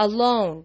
alone.